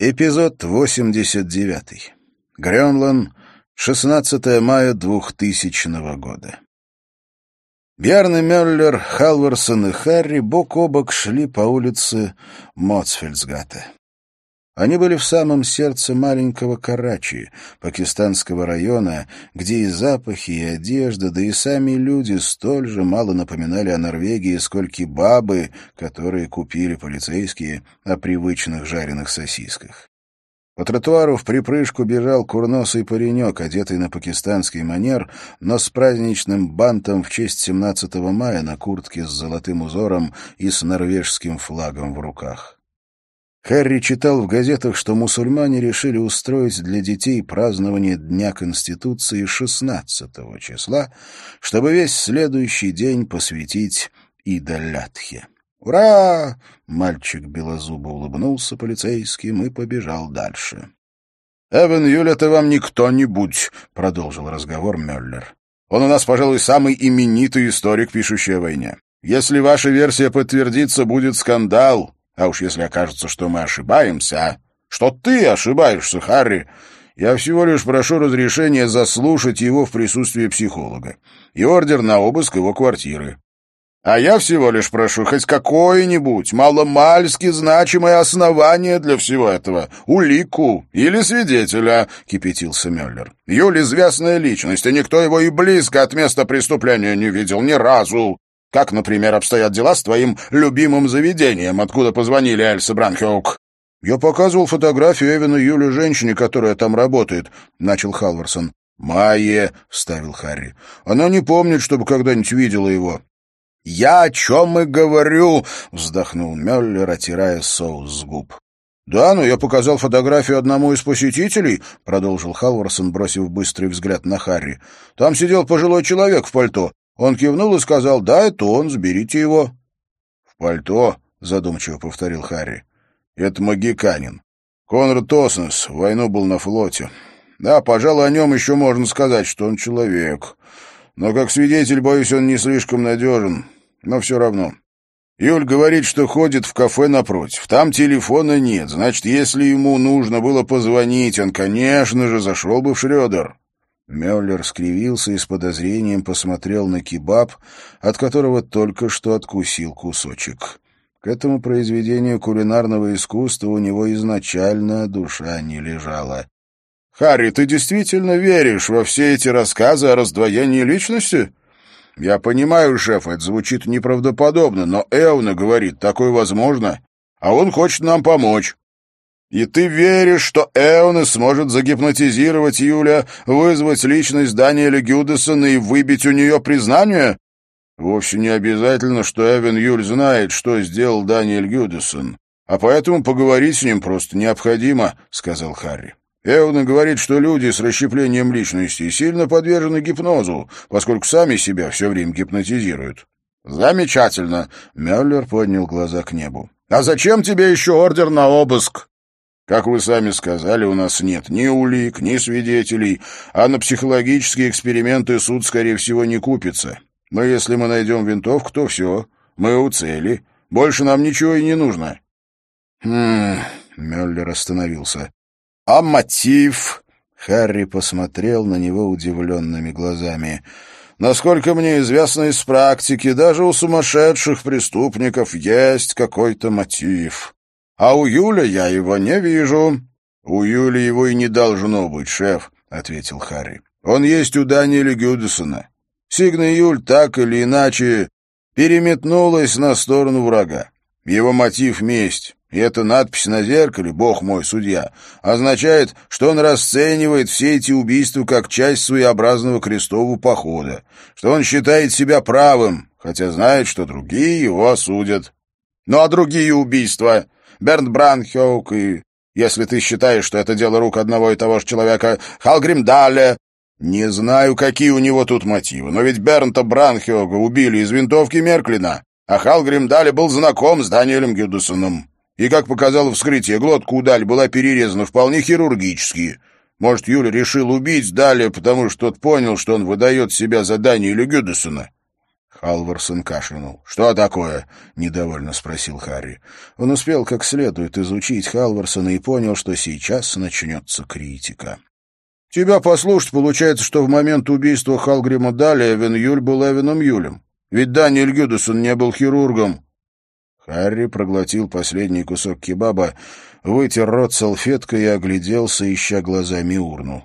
Эпизод 89. Грёнланд, 16 мая 2000 года. Бjarne Мюллер, Халварсон и Харри бок о бок шли по улице Моцфельдсгата. Они были в самом сердце маленького Карачи, пакистанского района, где и запахи, и одежда, да и сами люди столь же мало напоминали о Норвегии, сколько бабы, которые купили полицейские о привычных жареных сосисках. По тротуару в припрыжку бежал курносый паренек, одетый на пакистанский манер, но с праздничным бантом в честь 17 мая на куртке с золотым узором и с норвежским флагом в руках. Харри читал в газетах, что мусульмане решили устроить для детей празднование Дня Конституции 16 числа, чтобы весь следующий день посвятить Идолятхе. «Ура!» — мальчик белозубо улыбнулся полицейским и побежал дальше. «Эван Юль, это вам не кто-нибудь», — продолжил разговор Мюллер. «Он у нас, пожалуй, самый именитый историк, пишущий о войне. Если ваша версия подтвердится, будет скандал. А уж если окажется, что мы ошибаемся, что ты ошибаешься, Харри, я всего лишь прошу разрешения заслушать его в присутствии психолога и ордер на обыск его квартиры. А я всего лишь прошу хоть какое-нибудь маломальски значимое основание для всего этого, улику или свидетеля, — кипятился Мюллер. Юль — известная личность, и никто его и близко от места преступления не видел ни разу. Как, например, обстоят дела с твоим любимым заведением, откуда позвонили Эльса Бранхеук?» «Я показывал фотографию Эвена Юли женщине, которая там работает», — начал Халварсон. «Майе», — вставил Харри. «Она не помнит, чтобы когда-нибудь видела его». «Я о чем и говорю», — вздохнул Мюллер, отирая соус с губ. «Да, но я показал фотографию одному из посетителей», — продолжил Халварсон, бросив быстрый взгляд на Харри. «Там сидел пожилой человек в пальто. Он кивнул и сказал, да, это он, сберите его. — В пальто, — задумчиво повторил Харри. — Это магиканин. Конрад Тоснес в войну был на флоте. Да, пожалуй, о нем еще можно сказать, что он человек. Но как свидетель, боюсь, он не слишком надежен. Но все равно. Юль говорит, что ходит в кафе напротив. Там телефона нет. Значит, если ему нужно было позвонить, он, конечно же, зашел бы в Шрёдер. Мюллер скривился и с подозрением посмотрел на кебаб, от которого только что откусил кусочек. К этому произведению кулинарного искусства у него изначально душа не лежала. «Харри, ты действительно веришь во все эти рассказы о раздвоении личности?» «Я понимаю, шеф, это звучит неправдоподобно, но Эуна говорит, такое возможно, а он хочет нам помочь. И ты веришь, что Эона сможет загипнотизировать Юля, вызвать личность Даниэля Гюдесона и выбить у нее признание? Вовсе не обязательно, что Эвен Юль знает, что сделал Даниэль Гюдесон. А поэтому поговорить с ним просто необходимо, — сказал Харри. Эвна говорит, что люди с расщеплением личности сильно подвержены гипнозу, поскольку сами себя все время гипнотизируют. «Замечательно!» — Мюллер поднял глаза к небу. «А зачем тебе еще ордер на обыск?» Как вы сами сказали, у нас нет ни улик, ни свидетелей, а на психологические эксперименты суд, скорее всего, не купится. Но если мы найдем винтовку, то все, мы у цели. Больше нам ничего и не нужно. Хм, Мюллер остановился. А мотив? Харри посмотрел на него удивленными глазами. Насколько мне известно из практики, даже у сумасшедших преступников есть какой-то мотив. А у Юля я его не вижу. У Юли его и не должно быть, шеф, ответил Харри. Он есть у Даниэля Гюдесона. Сигна Юль так или иначе переметнулась на сторону врага. Его мотив — месть. И эта надпись на зеркале «Бог мой судья» означает, что он расценивает все эти убийства как часть своеобразного крестового похода, что он считает себя правым, хотя знает, что другие его осудят. Ну а другие убийства? Бернт Бранхёк и, если ты считаешь, что это дело рук одного и того же человека, Халгрим Дале. Не знаю, какие у него тут мотивы, но ведь Бернта Бранхёга убили из винтовки Мерклина, а Халгрим Дале был знаком с Даниэлем Гюдесоном. И, как показало вскрытие, глотка у Даль была перерезана вполне хирургически. Может, Юля решил убить Даля, потому что тот понял, что он выдает себя за Даниэля Гюдесона. Халварсон кашлянул. «Что такое?» — недовольно спросил Харри. Он успел как следует изучить Халварсона и понял, что сейчас начнется критика. «Тебя послушать, получается, что в момент убийства Халгрима Дали Эвен Юль был Эвеном Юлем. Ведь Даниэль Гюдесон не был хирургом». Харри проглотил последний кусок кебаба, вытер рот салфеткой и огляделся, ища глазами урну.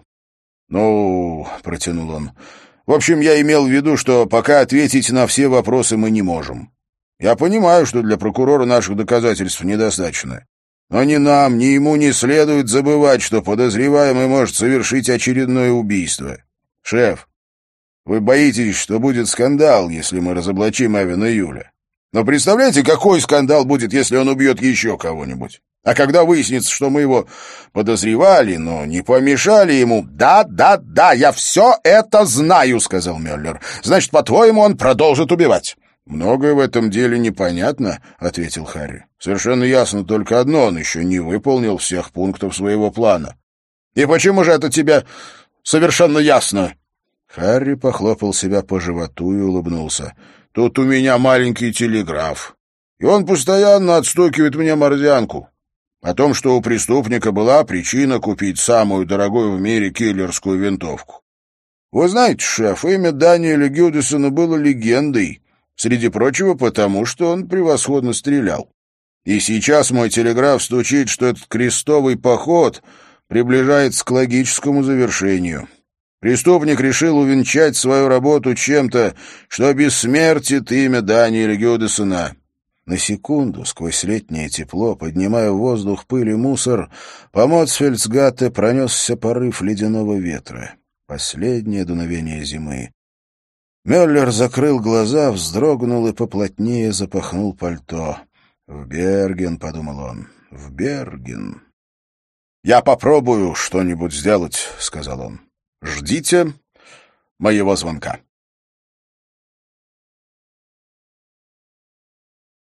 «Ну, — протянул он, — в общем, я имел в виду, что пока ответить на все вопросы мы не можем. Я понимаю, что для прокурора наших доказательств недостаточно. Но ни нам, ни ему не следует забывать, что подозреваемый может совершить очередное убийство. Шеф, вы боитесь, что будет скандал, если мы разоблачим Эвена Юля. Но представляете, какой скандал будет, если он убьет еще кого-нибудь? А когда выяснится, что мы его подозревали, но не помешали ему... «Да, да, да, я все это знаю», — сказал Мюллер. «Значит, по-твоему, он продолжит убивать?» «Многое в этом деле непонятно», — ответил Харри. «Совершенно ясно только одно, он еще не выполнил всех пунктов своего плана». «И почему же это тебе совершенно ясно?» Харри похлопал себя по животу и улыбнулся. «Тут у меня маленький телеграф, и он постоянно отстукивает мне морзянку. О том, что у преступника была причина купить самую дорогую в мире киллерскую винтовку. Вы знаете, шеф, имя Даниэля Гюдисона было легендой, среди прочего потому, что он превосходно стрелял. И сейчас мой телеграф стучит, что этот крестовый поход приближается к логическому завершению. Преступник решил увенчать свою работу чем-то, что бессмертит имя Даниэля Гюдисона. На секунду, сквозь летнее тепло, поднимая в воздух пыль и мусор, по Моцфельдсгатте пронесся порыв ледяного ветра. Последнее дуновение зимы. Мюллер закрыл глаза, вздрогнул и поплотнее запахнул пальто. «В Берген», — подумал он, — «в Берген». «Я попробую что-нибудь сделать», — сказал он. «Ждите моего звонка».